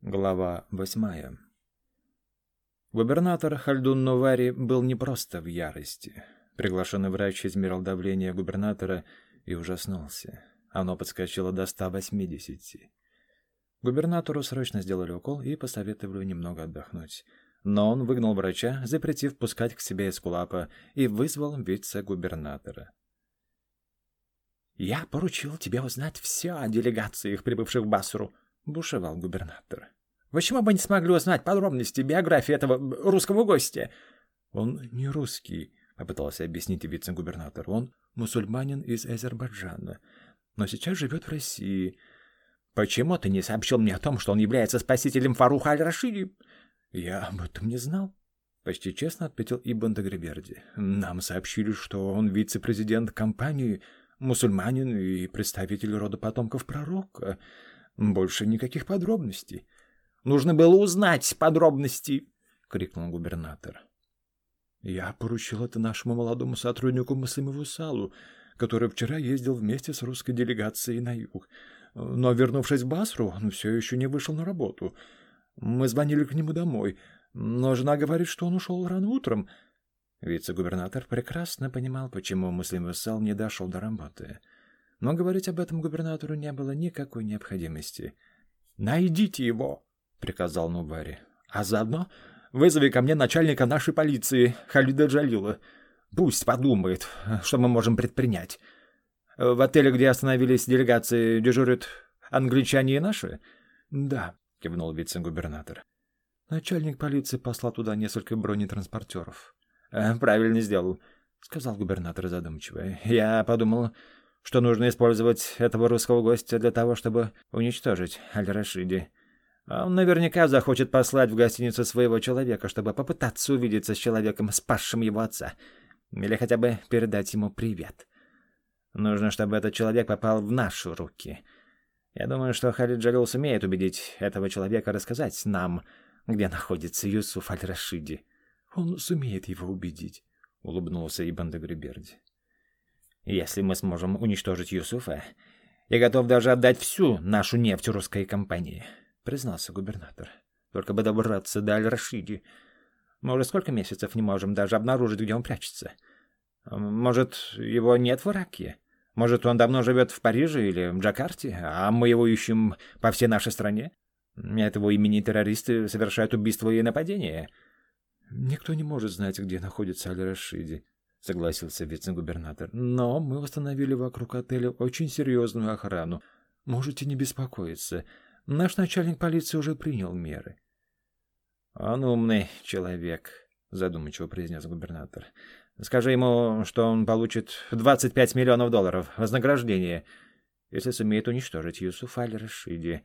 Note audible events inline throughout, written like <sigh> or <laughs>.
Глава восьмая. Губернатор Хальдун Новари был не просто в ярости. Приглашенный врач измерил давление губернатора и ужаснулся. Оно подскочило до 180. Губернатору срочно сделали укол и посоветовали немного отдохнуть. Но он выгнал врача, запретив пускать к себе эскулапа, и вызвал вице-губернатора. «Я поручил тебе узнать все о делегациях, прибывших в Басру», бушевал губернатор. «Почему бы не смогли узнать подробности биографии этого русского гостя?» «Он не русский», — попытался объяснить вице-губернатор. «Он мусульманин из Азербайджана, но сейчас живет в России». «Почему ты не сообщил мне о том, что он является спасителем Фаруха Аль-Рашиди?» «Я об этом не знал», — почти честно ответил Ибн Дагреберди. «Нам сообщили, что он вице-президент компании, мусульманин и представитель рода потомков пророка». Больше никаких подробностей. Нужно было узнать подробности, крикнул губернатор. Я поручил это нашему молодому сотруднику Маслимову Салу, который вчера ездил вместе с русской делегацией на юг. Но, вернувшись в Басру, он все еще не вышел на работу. Мы звонили к нему домой, но жена говорит, что он ушел рано утром. Вице-губернатор прекрасно понимал, почему Маслимов Сал не дошел до работы. — но говорить об этом губернатору не было никакой необходимости. «Найдите его!» — приказал Нубари. «А заодно вызови ко мне начальника нашей полиции, Халида Джалила. Пусть подумает, что мы можем предпринять. В отеле, где остановились делегации, дежурят англичане и наши?» «Да», — кивнул вице-губернатор. Начальник полиции послал туда несколько бронетранспортеров. «Правильно сделал», — сказал губернатор задумчиво. «Я подумал, что нужно использовать этого русского гостя для того, чтобы уничтожить Аль-Рашиди. Он наверняка захочет послать в гостиницу своего человека, чтобы попытаться увидеться с человеком, спасшим его отца. Или хотя бы передать ему привет. Нужно, чтобы этот человек попал в наши руки. Я думаю, что Халид Джалил сумеет убедить этого человека рассказать нам, где находится Юсуф Аль-Рашиди. Он сумеет его убедить, — улыбнулся Ибн Дагриберди. Если мы сможем уничтожить Юсуфа, я готов даже отдать всю нашу нефть русской компании, признался губернатор. Только бы добраться до Аль-Рашиди. Мы уже сколько месяцев не можем даже обнаружить, где он прячется. Может, его нет в Ираке? Может, он давно живет в Париже или в Джакарте, а мы его ищем по всей нашей стране? От его имени террористы совершают убийства и нападения. Никто не может знать, где находится Аль-Рашиди, — согласился вице-губернатор. «Но мы установили вокруг отеля очень серьезную охрану. Можете не беспокоиться. Наш начальник полиции уже принял меры». «Он умный человек», — задумчиво произнес губернатор. «Скажи ему, что он получит 25 миллионов долларов вознаграждения, если сумеет уничтожить Юсуфа Аль-Рашиди.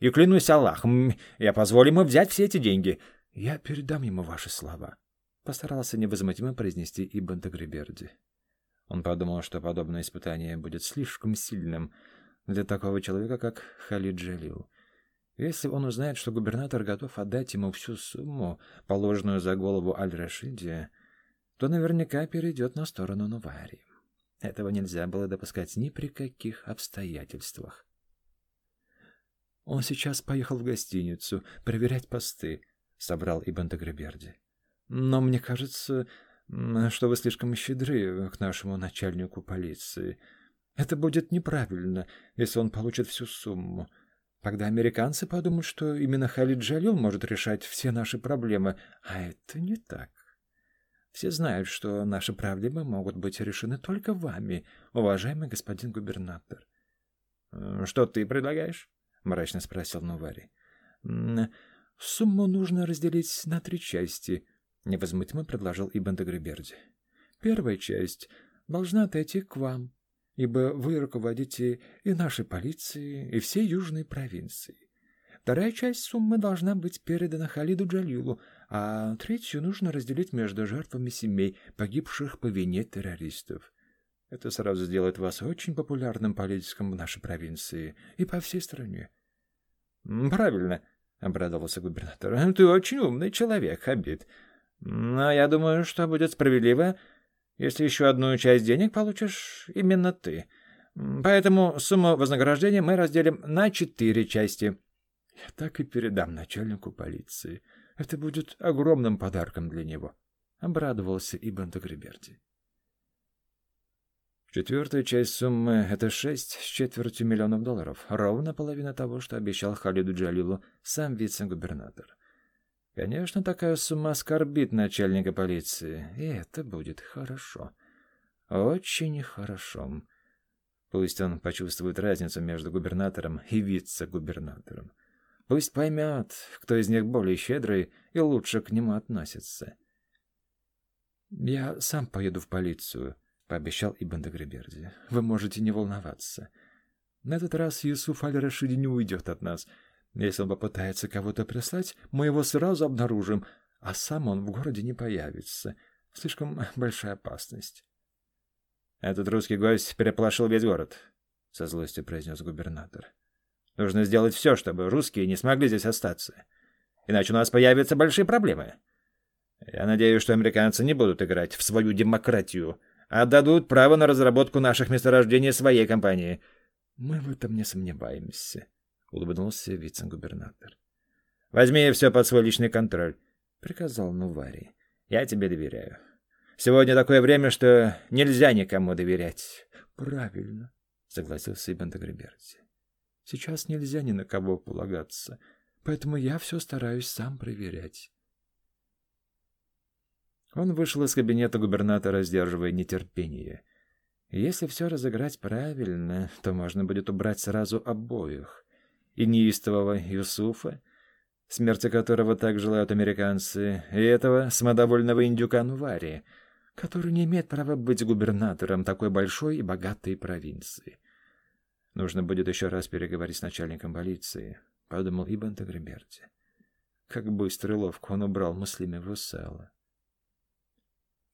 И клянусь Аллахом, я позволю ему взять все эти деньги. Я передам ему ваши слова». Постарался невозмутимо произнести Ибн Тагриберди. Он подумал, что подобное испытание будет слишком сильным для такого человека, как Халид Джалил. Если он узнает, что губернатор готов отдать ему всю сумму, положенную за голову Аль-Рашиди, то наверняка перейдет на сторону Нувари. Этого нельзя было допускать ни при каких обстоятельствах. Он сейчас поехал в гостиницу проверять посты, — собрал Ибн Тагриберди. Но мне кажется, что вы слишком щедры к нашему начальнику полиции. Это будет неправильно, если он получит всю сумму. Тогда американцы подумают, что именно Халид Джалил может решать все наши проблемы, а это не так. Все знают, что наши проблемы могут быть решены только вами, уважаемый господин губернатор. — Что ты предлагаешь? — мрачно спросил Нувари. — Сумму нужно разделить на три части —— невозмутимо предложил Ибн Дагриберди. «Первая часть должна отойти к вам, ибо вы руководите и нашей полицией, и всей южной провинции. Вторая часть суммы должна быть передана Халиду Джалилу, а третью нужно разделить между жертвами семей, погибших по вине террористов. Это сразу сделает вас очень популярным политиком в нашей провинции и по всей стране». «Правильно», — обрадовался губернатор. «Ты очень умный человек, Хабиб. Но я думаю, что будет справедливо, если еще одну часть денег получишь именно ты. Поэтому сумму вознаграждения мы разделим на четыре части. Я так и передам начальнику полиции. Это будет огромным подарком для него. Обрадовался Ибн Тагриберти. Четвертая часть суммы — это шесть с четвертью миллионов долларов, ровно половина того, что обещал Халиду Джалилу сам вице-губернатор. Конечно, такая сумма оскорбит начальника полиции, и это будет хорошо. Очень хорошо. Пусть он почувствует разницу между губернатором и вице-губернатором. Пусть поймет, кто из них более щедрый и лучше к нему относится. «Я сам поеду в полицию», — пообещал Ибн Дагреберди. «Вы можете не волноваться. На этот раз Юсуф Аль-Рашиди не уйдет от нас. Если он попытается кого-то прислать, мы его сразу обнаружим, а сам он в городе не появится. Слишком <laughs> большая опасность». «Этот русский гость переполошил весь город», — со злостью произнес губернатор. «Нужно сделать все, чтобы русские не смогли здесь остаться. Иначе у нас появятся большие проблемы. Я надеюсь, что американцы не будут играть в свою демократию» отдадут право на разработку наших месторождений своей компании. Мы в этом не сомневаемся, улыбнулся вице-губернатор. Возьми все под свой личный контроль, приказал Нувари. Я тебе доверяю. Сегодня такое время, что нельзя никому доверять. Правильно, согласился Ибн Тагриберти. Сейчас нельзя ни на кого полагаться, поэтому я все стараюсь сам проверять. Он вышел из кабинета губернатора, сдерживая нетерпение. Если все разыграть правильно, то можно будет убрать сразу обоих. И неистового Юсуфа, смерти которого так желают американцы, и этого самодовольного индюка Нувари, который не имеет права быть губернатором такой большой и богатой провинции. Нужно будет еще раз переговорить с начальником полиции, — подумал Ибн Тагриберти. Как быстро и ловко он убрал Муслима Вусала.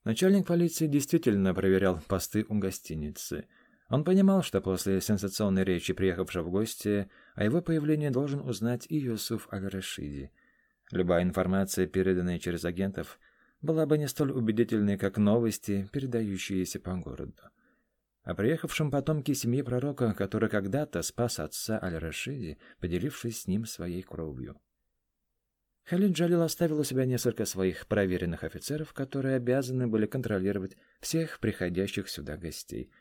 Начальник полиции действительно проверял посты у гостиницы. Он понимал, что после сенсационной речи приехавшего в гости о его появлении должен узнать и Юсуф Аль-Рашиди. Любая информация, переданная через агентов, была бы не столь убедительной, как новости, передающиеся по городу. О приехавшем потомке семьи пророка, который когда-то спас отца Аль-Рашиди, поделившись с ним своей кровью. Халид Джалил оставил у себя несколько своих проверенных офицеров, которые обязаны были контролировать всех приходящих сюда гостей,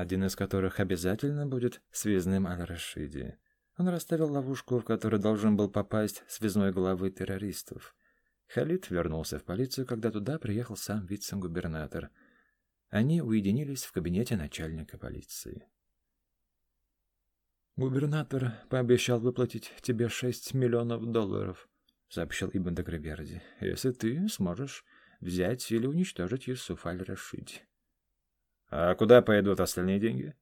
один из которых обязательно будет связным Аль-Рашиди. Он расставил ловушку, в которую должен был попасть связной главы террористов. Халид вернулся в полицию, когда туда приехал сам вице-губернатор. Они уединились в кабинете начальника полиции. «Губернатор пообещал выплатить тебе шесть миллионов долларов», сообщил Ибн Даграберди, — если ты сможешь взять или уничтожить Юсуф аль-Рашиди. — А куда пойдут остальные деньги?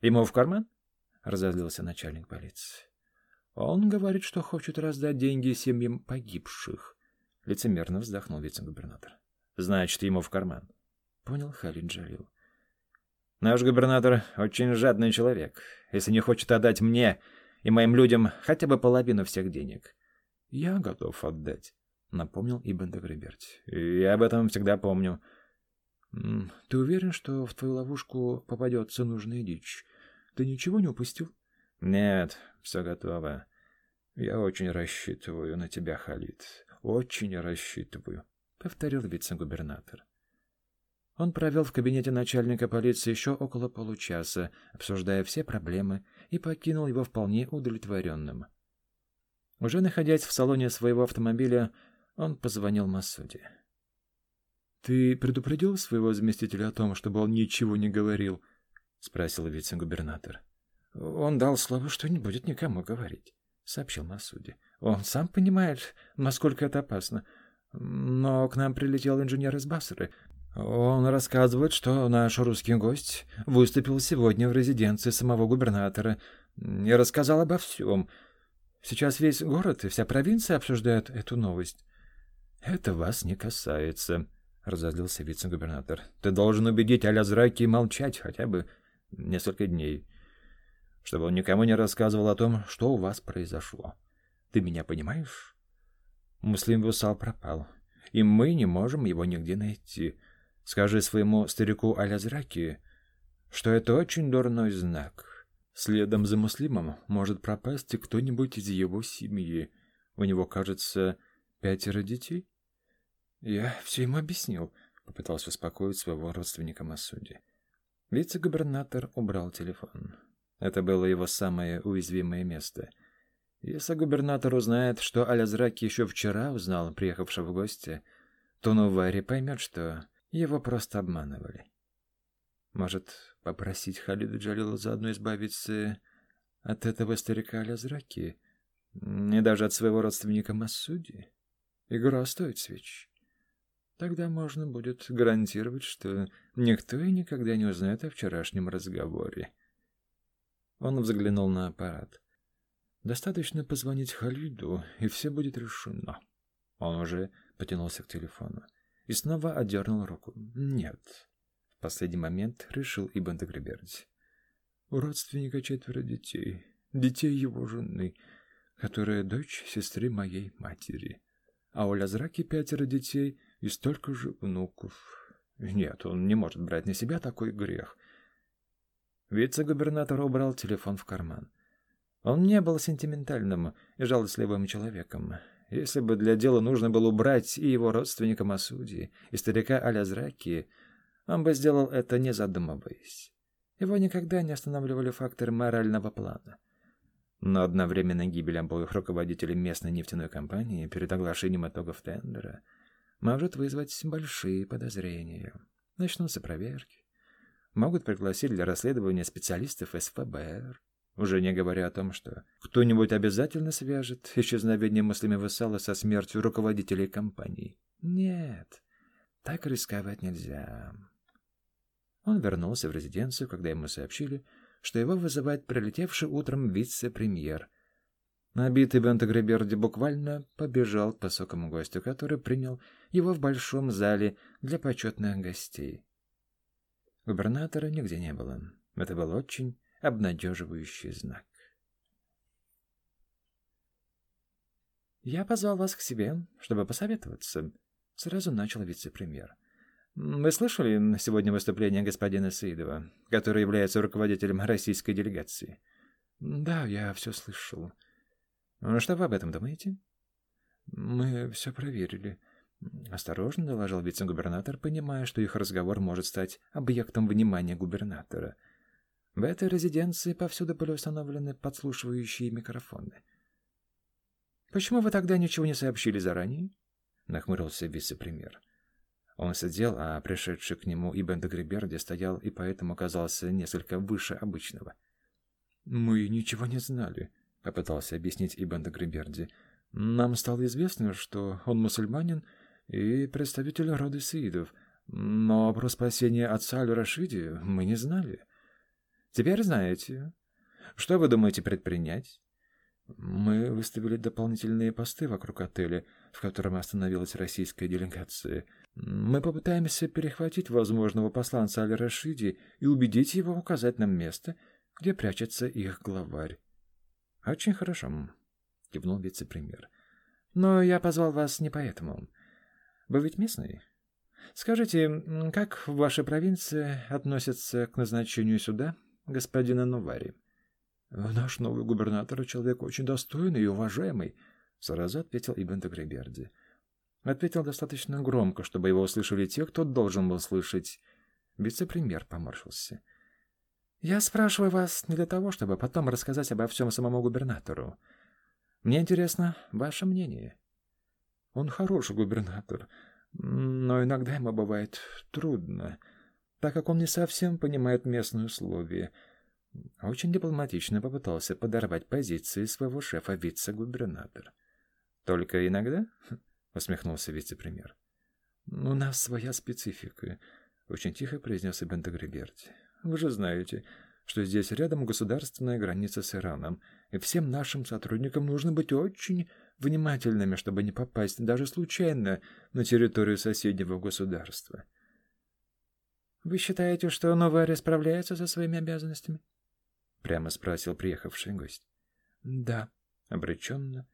Ему в карман? — разозлился начальник полиции. — Он говорит, что хочет раздать деньги семьям погибших. Лицемерно вздохнул вице-губернатор. — Значит, ему в карман. — Понял Халид Джалил. — Наш губернатор очень жадный человек, если не хочет отдать мне и моим людям хотя бы половину всех денег. «Я готов отдать», — напомнил Ибн Дагреберти. «Я об этом всегда помню». «Ты уверен, что в твою ловушку попадется нужная дичь? Ты ничего не упустил?» «Нет, все готово. Я очень рассчитываю на тебя, Халид. Очень рассчитываю», — повторил вице-губернатор. Он провел в кабинете начальника полиции еще около получаса, обсуждая все проблемы, и покинул его вполне удовлетворенным. Уже находясь в салоне своего автомобиля, он позвонил Масуде. «Ты предупредил своего заместителя о том, чтобы он ничего не говорил?» — спросил вице-губернатор. «Он дал слово, что не будет никому говорить», — сообщил Масуди. «Он сам понимает, насколько это опасно. Но к нам прилетел инженер из Басры. Он рассказывает, что наш русский гость выступил сегодня в резиденции самого губернатора и рассказал обо всем». Сейчас весь город и вся провинция обсуждают эту новость. Это вас не касается, разозлился вице-губернатор. Ты должен убедить Алязраки молчать хотя бы несколько дней, чтобы он никому не рассказывал о том, что у вас произошло. Ты меня понимаешь? Муслим Вусал пропал, и мы не можем его нигде найти. Скажи своему старику Алязраки, что это очень дурной знак. Следом за Муслимом может пропасть и кто-нибудь из его семьи. У него, кажется, пятеро детей. Я все ему объяснил, попытался успокоить своего родственника Масуди. Вице-губернатор убрал телефон. Это было его самое уязвимое место. Если губернатор узнает, что Алязраки еще вчера узнал, приехавший в гости, то Нувари поймет, что его просто обманывали. Может, попросить Халида Джалила заодно избавиться от этого старика Алязраки, и даже от своего родственника Масуди? Игра стоит свеч. Тогда можно будет гарантировать, что никто и никогда не узнает о вчерашнем разговоре. Он взглянул на аппарат. Достаточно позвонить Халиду, и все будет решено. Он уже потянулся к телефону и снова отдернул руку. Нет, в последний момент решил Ибн Тагриберди. У родственника четверо детей. Детей его жены, которая дочь сестры моей матери. А у Лязраки пятеро детей и столько же внуков. Нет, он не может брать на себя такой грех. Вице-губернатор убрал телефон в карман. Он не был сентиментальным и жалостливым человеком. Если бы для дела нужно было убрать и его родственника Масуди, и старика Алязраки, он бы сделал это, не задумываясь. Его никогда не останавливали факторы морального плана. Но одновременно гибель обоих руководителей местной нефтяной компании перед оглашением итогов тендера может вызвать большие подозрения. Начнутся проверки. Могут пригласить для расследования специалистов СФБР. Уже не говоря о том, что кто-нибудь обязательно свяжет исчезновение Муслима Высала со смертью руководителей компании. Нет, так рисковать нельзя. Он вернулся в резиденцию, когда ему сообщили, что его вызывает прилетевший утром вице-премьер. Набитый Бентагреберди буквально побежал к высокому гостю, который принял его в большом зале для почетных гостей. Губернатора нигде не было. Это был очень обнадеживающий знак. «Я позвал вас к себе, чтобы посоветоваться», — сразу начал вице-премьер. Вы слышали сегодня выступление господина Саидова, который является руководителем российской делегации? Да, я все слышал. Что вы об этом думаете? Мы все проверили. Осторожно доложил вице-губернатор, понимая, что их разговор может стать объектом внимания губернатора. В этой резиденции повсюду были установлены подслушивающие микрофоны. «Почему вы тогда ничего не сообщили заранее?» — нахмурился вице-премьер. Он сидел, а пришедший к нему Ибн Дагриберди стоял и поэтому казался несколько выше обычного. «Мы ничего не знали», — попытался объяснить Ибн Дагриберди. «Нам стало известно, что он мусульманин и представитель рода сиидов, но про спасение отца Аль-Рашиди мы не знали. Теперь знаете. Что вы думаете предпринять?» Мы выставили дополнительные посты вокруг отеля, в котором остановилась российская делегация. Мы попытаемся перехватить возможного посланца Аль-Рашиди и убедить его указать нам место, где прячется их главарь. Очень хорошо, кивнул вице-премьер. Но я позвал вас не поэтому. Вы ведь местный? Скажите, как в вашей провинции относятся к назначению сюда господина Нувари? Наш новый губернатор — человек очень достойный и уважаемый, — сразу ответил Ибн Тагриберди. Ответил достаточно громко, чтобы его услышали те, кто должен был слышать. Вице-премьер поморщился. «Я спрашиваю вас не для того, чтобы потом рассказать обо всем самому губернатору. Мне интересно ваше мнение. Он хороший губернатор, но иногда ему бывает трудно, так как он не совсем понимает местные условия» Очень дипломатично попытался подорвать позиции своего шефа вице-губернатор. «Только иногда?» — усмехнулся вице-премьер. «У нас своя специфика», — очень тихо произнес Ибн Тагриберти. «Вы же знаете, что здесь рядом государственная граница с Ираном, и всем нашим сотрудникам нужно быть очень внимательными, чтобы не попасть даже случайно на территорию соседнего государства». «Вы считаете, что Новари справляется со своими обязанностями?» — прямо спросил приехавший гость. «Да», — обреченно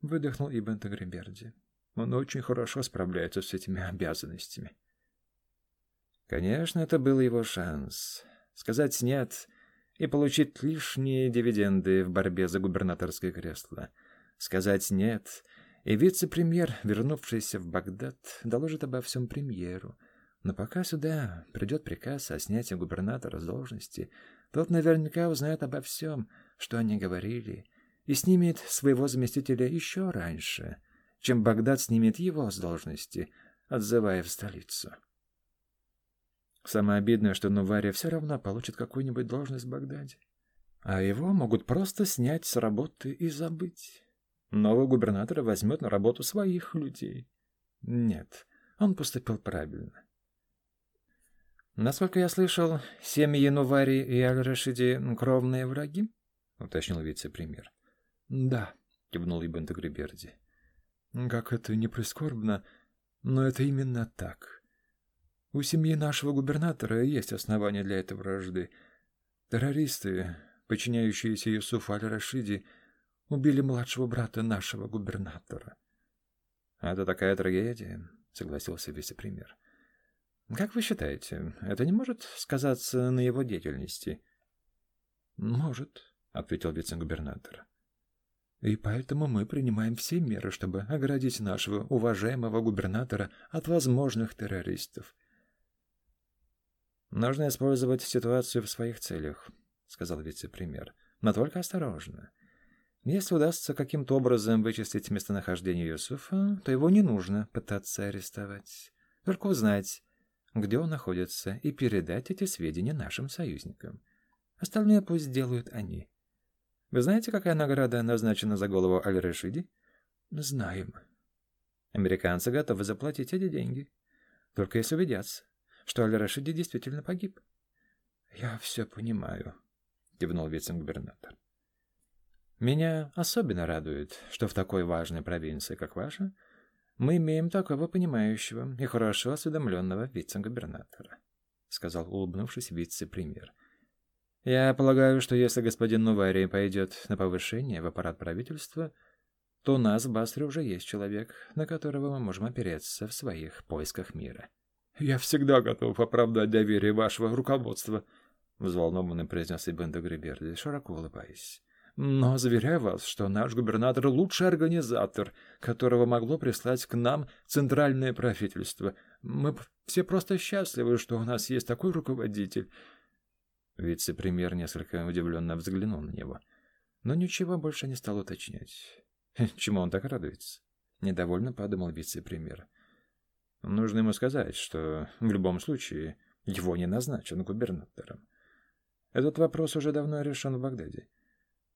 выдохнул Ибн Тагриберди. «Он очень хорошо справляется с этими обязанностями». Конечно, это был его шанс. Сказать «нет» и получить лишние дивиденды в борьбе за губернаторское кресло. Сказать «нет», и вице-премьер, вернувшийся в Багдад, доложит обо всем премьеру. Но пока сюда придет приказ о снятии губернатора с должности, тот наверняка узнает обо всем, что они говорили, и снимет своего заместителя еще раньше, чем Багдад снимет его с должности, отзывая в столицу. Самое обидное, что Нувария все равно получит какую-нибудь должность в Багдаде. А его могут просто снять с работы и забыть. Новый губернатор возьмет на работу своих людей. Нет, он поступил правильно. Насколько я слышал, семьи Нувари и Аль-Рашиди — кровные враги? — уточнил вице-премьер. — Да, — кивнул Ибн Тагриберди. — Как это не прискорбно, но это именно так. У семьи нашего губернатора есть основания для этой вражды. Террористы, подчиняющиеся Юсуфу Аль-Рашиди, убили младшего брата нашего губернатора. — Это такая трагедия, — согласился вице-премьер. — Как вы считаете, это не может сказаться на его деятельности? — Может, — ответил вице-губернатор. — И поэтому мы принимаем все меры, чтобы оградить нашего уважаемого губернатора от возможных террористов. — Нужно использовать ситуацию в своих целях, сказал вице-премьер. Но только осторожно. Если удастся каким-то образом вычислить местонахождение Юсуфа, то его не нужно пытаться арестовать. Только узнать, где он находится, и передать эти сведения нашим союзникам. Остальное пусть делают они. Вы знаете, какая награда назначена за голову Аль-Рашиди? Знаем. Американцы готовы заплатить эти деньги. Только если убедятся, что Аль-Рашиди действительно погиб. «Я все понимаю», — кивнул вице-губернатор. «Меня особенно радует, что в такой важной провинции, как ваша, мы имеем такого понимающего и хорошо осведомленного вице-губернатора», — сказал, улыбнувшись вице-премьер. «Я полагаю, что если господин Нувари пойдет на повышение в аппарат правительства, то у нас в Басре уже есть человек, на которого мы можем опереться в своих поисках мира». «Я всегда готов оправдать доверие вашего руководства», — взволнованно произнес Ибн Дагриберди, широко улыбаясь. «Но заверяю вас, что наш губернатор — лучший организатор, которого могло прислать к нам центральное правительство. Мы все просто счастливы, что у нас есть такой руководитель». Вице-премьер несколько удивленно взглянул на него, но ничего больше не стал уточнять. Чему он так радуется? Недовольно подумал вице-премьер. Нужно ему сказать, что в любом случае его не назначен губернатором. Этот вопрос уже давно решен в Багдаде.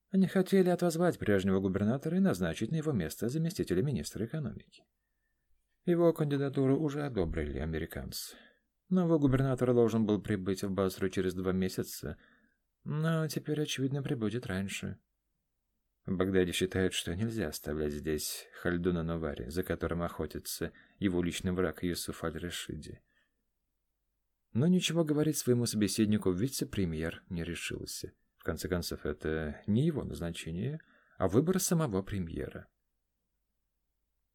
Они хотели отозвать прежнего губернатора и назначить на его место заместителя министра экономики. Его кандидатуру уже одобрили американцы. Новый губернатор должен был прибыть в Басру через два месяца, но теперь, очевидно, прибудет раньше. В Багдаде считают, что нельзя оставлять здесь Хальдуна Новари, за которым охотится его личный враг Юсуф Аль-Рашиди. Но ничего говорить своему собеседнику вице-премьер не решился. В конце концов, это не его назначение, а выбор самого премьера.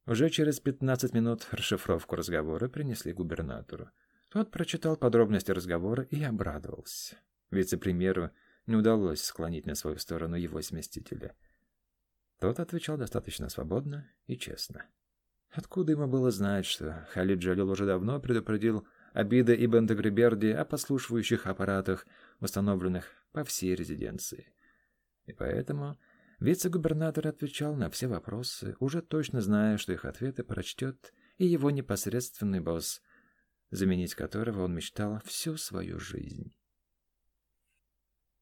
Уже через 15 минут расшифровку разговора принесли губернатору. Тот прочитал подробности разговора и обрадовался. Вице-премьеру не удалось склонить на свою сторону его сместителя – тот отвечал достаточно свободно и честно. Откуда ему было знать, что Халид Джалил уже давно предупредил Абида и Бентагриберди о послушивающих аппаратах, установленных по всей резиденции. И поэтому вице-губернатор отвечал на все вопросы, уже точно зная, что их ответы прочтет и его непосредственный босс, заменить которого он мечтал всю свою жизнь.